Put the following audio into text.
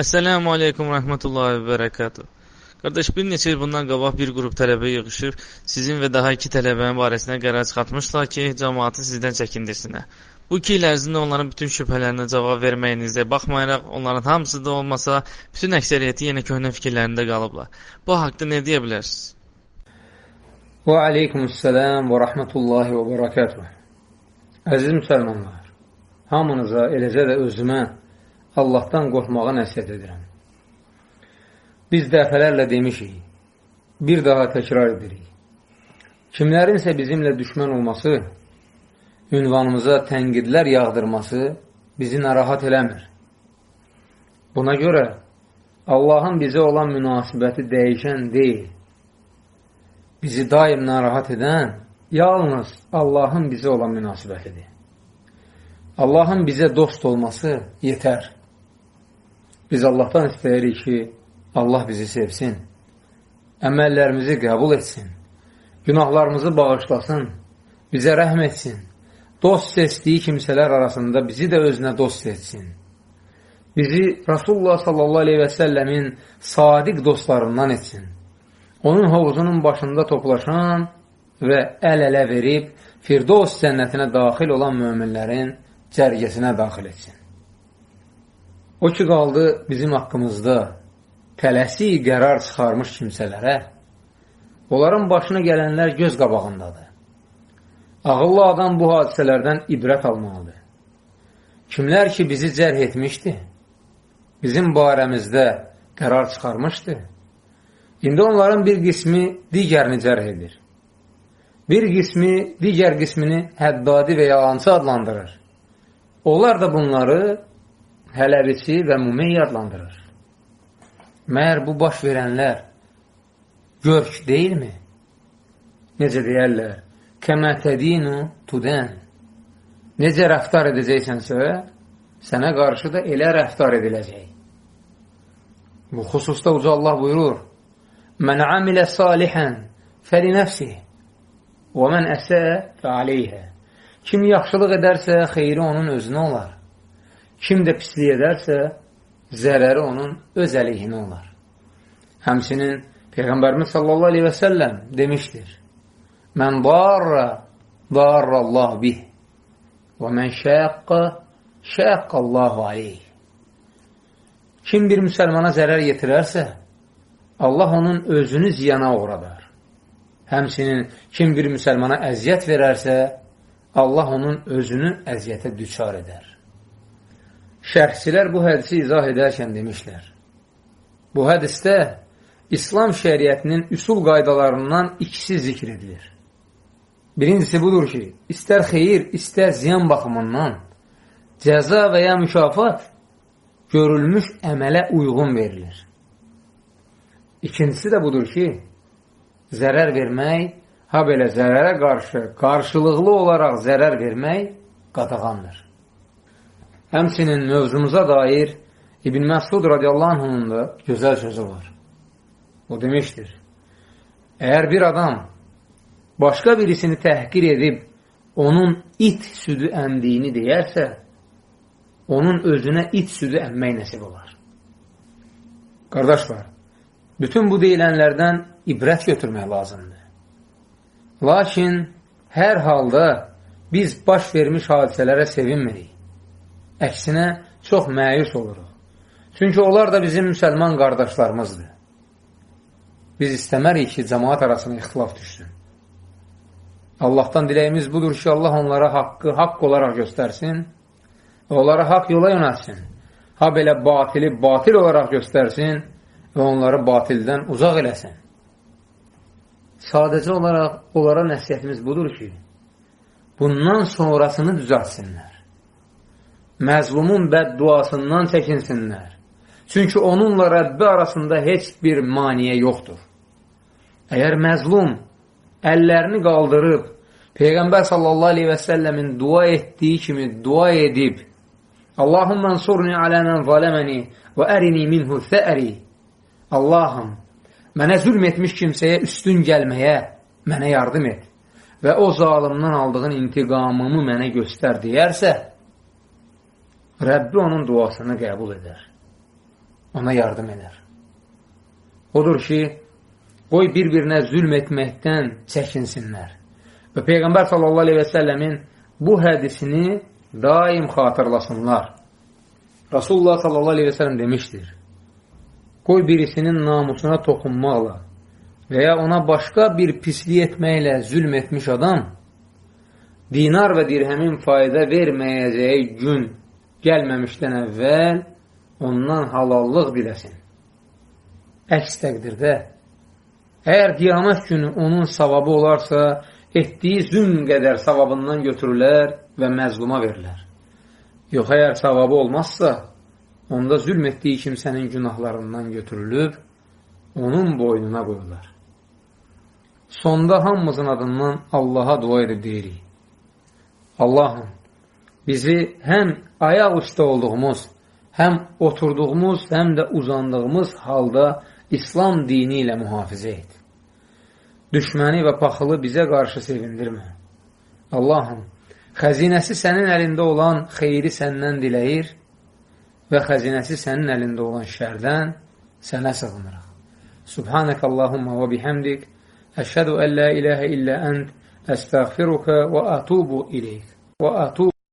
Əssəlamu aleykum rəhmətullahi və bərəkatuhu. Qardaş, bir neçə il bundan qabaq bir qrup tələbə yığışıb sizin və daha iki tələbənin barəsində qərar çıxartmışlar ki, cəmaatı sizdən çəkindirsinlər. Bu iki il ərzində onların bütün şübhələrinə cavab verməyinizə baxmayaraq, onların hamısı da olmasa, bütün əksəriyyəti yenə köhnə fikirlərində qalıblar. Bu haqda nə deyə bilərsiniz? Və aleykumussalam və rəhmətullahi və bərəkatuhu. Əziz müsəlmanlar, hamınıza, eləcə də özümə Allahdan qorxmağa nəsiyyət edirəm. Biz dəfələrlə demişik, bir daha təkrar edirik. Kimlərinsə bizimlə düşmən olması, ünvanımıza tənqidlər yağdırması bizi narahat eləmir. Buna görə Allahın bizə olan münasibəti dəyişən deyil. Bizi daim narahat edən yalnız Allahın bizə olan münasibətidir. Allahın bizə dost olması yetər. Biz Allahdan istəyirik ki, Allah bizi sevsin, əməllərimizi qəbul etsin, günahlarımızı bağışlasın, bizə rəhm etsin, dost seçdiyi kimsələr arasında bizi də özünə dost etsin. Bizi Rasulullah sallallahu aleyhi və səlləmin sadiq dostlarından etsin. Onun hovuzunun başında toplaşan və əl-ələ verib Firdos cənnətinə daxil olan möminlərin cərgəsinə daxil etsin. O ki, qaldı bizim haqqımızda tələsi qərar çıxarmış kimsələrə, onların başına gələnlər göz qabağındadır. Ağıllı adam bu hadisələrdən ibrət almalıdır. Kimlər ki, bizi cərh etmişdi, bizim barəmizdə qərar çıxarmışdı, indi onların bir qismi digərini cərh edir. Bir qismi digər qismini həddadi və yalancı adlandırır. Onlar da bunları hələvisi və mumey adlandırır. Məyər bu baş verənlər görk deyilmi? Necə deyərlər? Kəmətədinu tudən. Necə rəftar edəcəksənsə, sənə qarşı da elə rəftar ediləcək. Bu xüsusda uca Allah buyurur, Mən amilə salihən fəli nəfsih və mən əsə fəaleyhə. Kim yaxşılıq edərsə, xeyri onun özünə olar. Kim də pislik edərsə, zərəri onun öz əleyhinə olar. Həmsinin Peyğəmbərimiz sallallahu aleyhi və səlləm demişdir. Mən darra, darra Allah bih və mən şəqqa, şəqqa Allahu aleyh. Kim bir müsəlmana zərər yetirərsə, Allah onun özünü ziyana uğradar. Həmsinin kim bir müsəlmana əziyyət verərsə, Allah onun özünü əziyyətə düçar edər. Şərhçilər bu hədisi izah edərkən demişlər. Bu hədisdə İslam şəriətinin üsul qaydalarından ikisi zikr edilir. Birincisi budur ki, istər xeyir, istər ziyan baxımından cəza və ya mükafat görülmüş əmələ uyğun verilir. İkincisi də budur ki, zərər vermək, ha belə zərərə qarşı qarşılıqlı olaraq zərər vermək qadağandır. Həmsinin mövzumuza dair İbn Məsud radiyallahu anhunun da gözəl sözü var. O demişdir, əgər bir adam başqa birisini təhqir edib onun it südü əmdiyini deyərsə, onun özünə it südü əmmək nəsib olar. Qardaşlar, bütün bu deyilənlərdən ibrət götürmək lazımdır. Lakin hər halda biz baş vermiş hadisələrə sevinmirik. Əksinə, çox məyus oluruq. Çünki onlar da bizim müsəlman qardaşlarımızdır. Biz istəmərik ki, cəmaat arasına ixtilaf düşsün. Allahdan diləyimiz budur ki, Allah onlara haqqı haqq olaraq göstərsin və onları haqq yola yönəlsin. Ha belə batili batil olaraq göstərsin və onları batildən uzaq eləsin. Sadəcə olaraq onlara nəsiyyətimiz budur ki, bundan sonrasını düzəltsinlər məzlumun bədduasından çəkinsinlər. Çünki onunla Rəbbi arasında heç bir maniyə yoxdur. Əgər məzlum əllərini qaldırıb, Peyğəmbər sallallahu aleyhi və səlləmin dua etdiyi kimi dua edib, Allahumma ansurni alə mən zaləməni və ərini minhu thəri Allahım, mənə zülm etmiş kimsəyə üstün gəlməyə mənə yardım et və o zalimdən aldığın intiqamımı mənə göstər deyərsə, Rəbbi onun duasını qəbul edər. ona yardım edər. Odur ki, qoy bir-birinə zülm etməkdən çəkinsinlər. Və Peyğəmbər sallallahu aleyhi və səlləmin bu hədisini daim xatırlasınlar. Rasulullah sallallahu aleyhi və səlləm demişdir. Qoy birisinin namusuna toxunmaqla və ya ona başqa bir pislik etməklə zülm etmiş adam dinar və dirhəmin fayda verməyəcəyi gün gəlməmişdən əvvəl ondan halallıq diləsin. Əks təqdirdə, əgər qiyamət günü onun savabı olarsa, etdiyi zülm qədər savabından götürülər və məzluma verilər. Yox, əgər savabı olmazsa, onda zülm etdiyi kimsənin günahlarından götürülüb, onun boynuna qoyular. Sonda hamımızın adından Allaha dua edib deyirik. Allahım, bizi həm ayaq üstə olduğumuz, həm oturduğumuz, həm də uzandığımız halda İslam dini ilə mühafizə et. Düşməni və paxılı bizə qarşı sevindirmə. Allahım, xəzinəsi sənin əlində olan xeyri səndən diləyir və xəzinəsi sənin əlində olan şərdən sənə sığınırıq. Subhanək Allahumma və bihamdik, əşhədu ən la iləhə illə ənd, əstəğfiruka və atubu iləyik. Və atubu